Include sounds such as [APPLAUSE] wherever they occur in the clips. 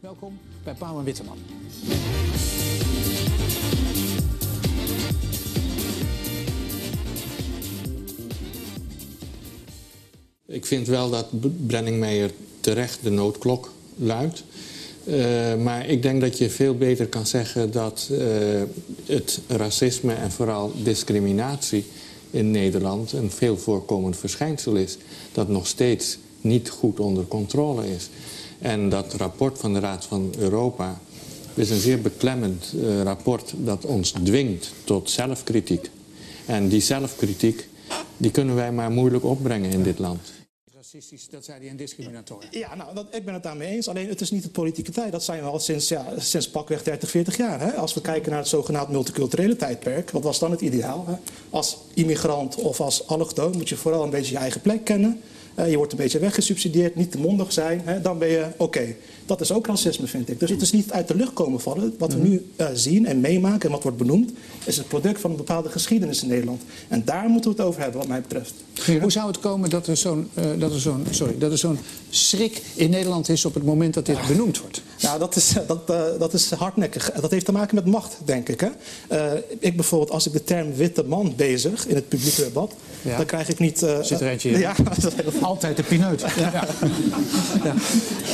Welkom bij Pauw en Witteman. Ik vind wel dat Brenningmeijer terecht de noodklok luidt. Uh, maar ik denk dat je veel beter kan zeggen dat uh, het racisme en vooral discriminatie in Nederland een veel voorkomend verschijnsel is. Dat nog steeds niet goed onder controle is. En dat rapport van de Raad van Europa is een zeer beklemmend uh, rapport dat ons dwingt tot zelfkritiek. En die zelfkritiek die kunnen wij maar moeilijk opbrengen in dit land racistisch, dat zei hij, en discriminatorisch. Ja, nou, dat, ik ben het daarmee eens. Alleen het is niet de politieke tijd. Dat zijn we al sinds, ja, sinds pakweg 30, 40 jaar. Hè? Als we kijken naar het zogenaamd multiculturele tijdperk, wat was dan het ideaal? Hè? Als immigrant of als allochtoon moet je vooral een beetje je eigen plek kennen. Uh, je wordt een beetje weggesubsidieerd, niet te mondig zijn. Hè? Dan ben je oké. Okay. Dat is ook racisme, vind ik. Dus het is niet uit de lucht komen vallen. Wat we mhm. nu uh, zien en meemaken en wat wordt benoemd... is het product van een bepaalde geschiedenis in Nederland. En daar moeten we het over hebben, wat mij betreft. Hoe zou het komen dat er zo'n uh, zo'n sorry, dat er zo'n schrik in Nederland is... op het moment dat dit benoemd wordt? Nou, dat is, dat, uh, dat is hardnekkig. Dat heeft te maken met macht, denk ik. Hè? ik bijvoorbeeld, als ik de term witte man bezig in het publieke debat... Ja. dan krijg ik niet... Zit er eentje in? Ja, [LAUGHS] Altijd de pineut. Ja.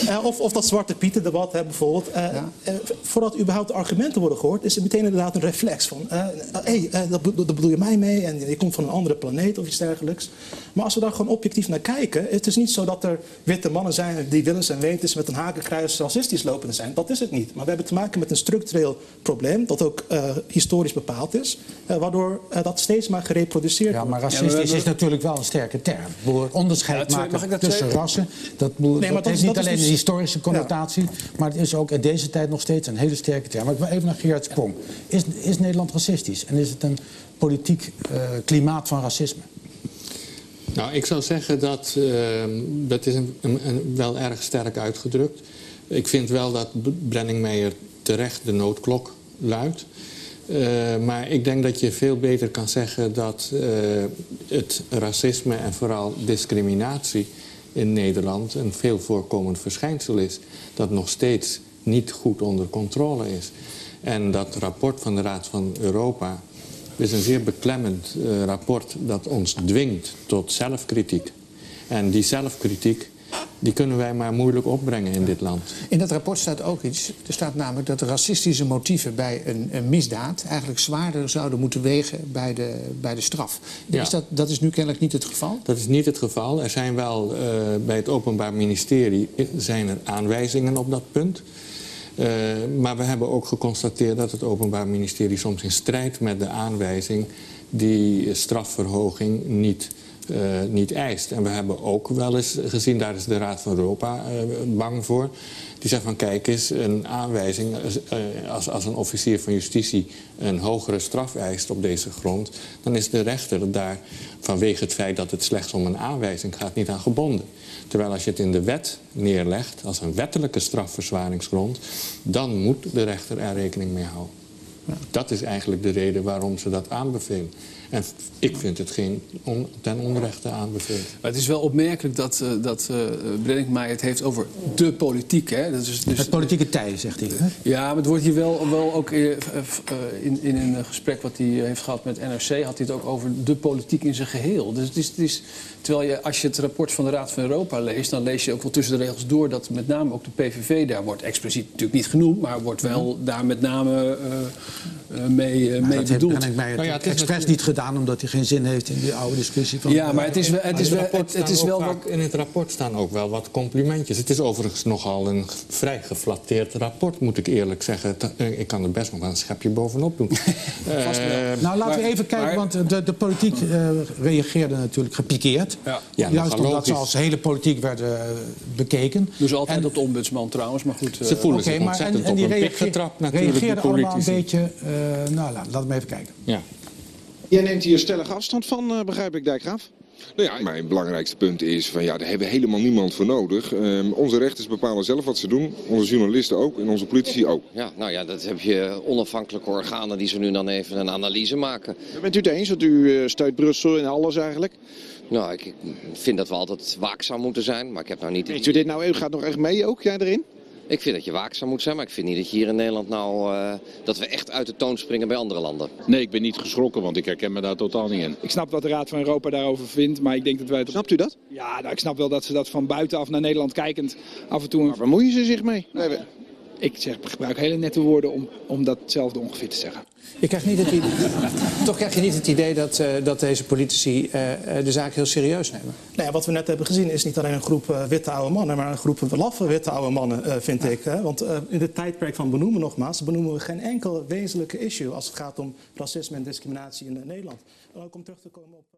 ja. of, of dat zwart Zwarte Pieten debat hè, bijvoorbeeld. Uh, ja. uh, voordat überhaupt argumenten worden gehoord, is er meteen inderdaad een reflex van: hé, uh, hey, dat, dat, bedoel je mij mee en je komt van een andere planeet of iets dergelijks. Maar als we daar gewoon objectief naar kijken, het is niet zo dat er witte mannen zijn die willens en wetens met een hakenkruis racistisch lopen zijn. Dat is het niet. Maar we hebben te maken met een structureel probleem dat ook historisch bepaald is, waardoor dat steeds maar gereproduceerd wordt. Ja, maar racistisch ja, is natuurlijk wel een sterke term. Onderscheid ja, maken tussen rassen, dat, nee, dat, dat heeft niet alleen dus, een historische connotatie. Maar het is ook in deze tijd nog steeds een hele sterke term. Maar ik wil even naar Gerard Sprong. Is, is Nederland racistisch? En is het een politiek uh, klimaat van racisme? Nou, ik zou zeggen dat, uh, dat is een, een, een, wel erg sterk uitgedrukt. Ik vind wel dat Brenningmeijer terecht de noodklok luidt. Uh, maar ik denk dat je veel beter kan zeggen dat uh, het racisme en vooral discriminatie in Nederland een veel voorkomend verschijnsel is. Dat nog steeds niet goed onder controle is. En dat rapport van de Raad van Europa is een zeer beklemmend uh, rapport dat ons dwingt tot zelfkritiek. En die zelfkritiek die kunnen wij maar moeilijk opbrengen in dit land. In dat rapport staat ook iets. Er staat namelijk dat racistische motieven bij een, een misdaad... eigenlijk zwaarder zouden moeten wegen bij de, bij de straf. Ja. Is dat, dat is nu kennelijk niet het geval? Dat is niet het geval. Er zijn wel uh, bij het Openbaar Ministerie zijn er aanwijzingen op dat punt... Uh, maar we hebben ook geconstateerd dat het Openbaar Ministerie soms in strijd met de aanwijzing die strafverhoging niet uh, niet eist. En we hebben ook wel eens gezien, daar is de Raad van Europa uh, bang voor. Die zegt van kijk eens, een aanwijzing, uh, als, als een officier van justitie een hogere straf eist op deze grond, dan is de rechter daar vanwege het feit dat het slechts om een aanwijzing gaat niet aan gebonden. Terwijl als je het in de wet neerlegt als een wettelijke strafverzwaringsgrond, dan moet de rechter er rekening mee houden. Dat is eigenlijk de reden waarom ze dat aanbevelen. En ik vind het geen on, ten onrechte aanbeveling. Maar het is wel opmerkelijk dat, uh, dat uh, Brenninkmeijer het heeft over de politiek. Hè? Dat is dus, het politieke tij, zegt hij. Hè? Ja, maar het wordt hier wel, wel ook uh, in, in een gesprek wat hij heeft gehad met NRC... had hij het ook over de politiek in zijn geheel. Dus het is, het is, terwijl je, als je het rapport van de Raad van Europa leest... dan lees je ook wel tussen de regels door dat met name ook de PVV... daar wordt expliciet natuurlijk niet genoemd... maar wordt wel daar met name mee, uh, mee dat bedoeld. Dat heb nou ja, het expres niet gedaan omdat hij geen zin heeft in die oude discussie van... Ja, maar het is wel... Het is wel, het, het is wel wat... In het rapport staan ook wel wat complimentjes. Het is overigens nogal een vrij geflatteerd rapport, moet ik eerlijk zeggen. Ik kan er best nog wel een schepje bovenop doen. [LAUGHS] uh, nou, laten we even kijken, maar, want de, de politiek uh, reageerde natuurlijk gepikeerd. Ja. Ja, Juist omdat logisch. ze als hele politiek werden bekeken. Dus altijd en, op de ombudsman trouwens, maar goed. Ze voelen okay, zich maar, ontzettend en, en die op een pik getrapt natuurlijk, reageerden allemaal een beetje... nou, laten we even kijken. Ja. Jij neemt hier stellig afstand van, uh, begrijp ik, Dijkgraaf? Nou ja, mijn belangrijkste punt is van ja, daar hebben we helemaal niemand voor nodig. Um, onze rechters bepalen zelf wat ze doen, onze journalisten ook en onze politici ook. Ja, nou ja, dat heb je onafhankelijke organen die ze nu dan even een analyse maken. Bent u het eens, dat u uh, steunt Brussel in alles eigenlijk? Nou, ik vind dat we altijd waakzaam moeten zijn, maar ik heb nou niet... Weet u dit nou, u gaat nog echt mee ook, jij erin? Ik vind dat je waakzaam moet zijn, maar ik vind niet dat je hier in Nederland nou... Uh, dat we echt uit de toon springen bij andere landen. Nee, ik ben niet geschrokken, want ik herken me daar totaal niet in. Ik snap wat de Raad van Europa daarover vindt, maar ik denk dat wij... Het... Snapt u dat? Ja, nou, ik snap wel dat ze dat van buitenaf naar Nederland kijkend af en toe... Waar bemoeien ze zich mee? Nee, we... Ik zeg, gebruik hele nette woorden om, om datzelfde ongeveer te zeggen. Je krijgt niet het idee, toch krijg je niet het idee dat, uh, dat deze politici uh, de zaak heel serieus nemen? Nee, wat we net hebben gezien is niet alleen een groep uh, witte oude mannen... maar een groep laffe witte oude mannen, vind ja. ik. Hè? Want in het tijdperk van benoemen nogmaals... benoemen we geen enkel wezenlijke issue... als het gaat om racisme en discriminatie in Nederland. En ook om terug te komen op...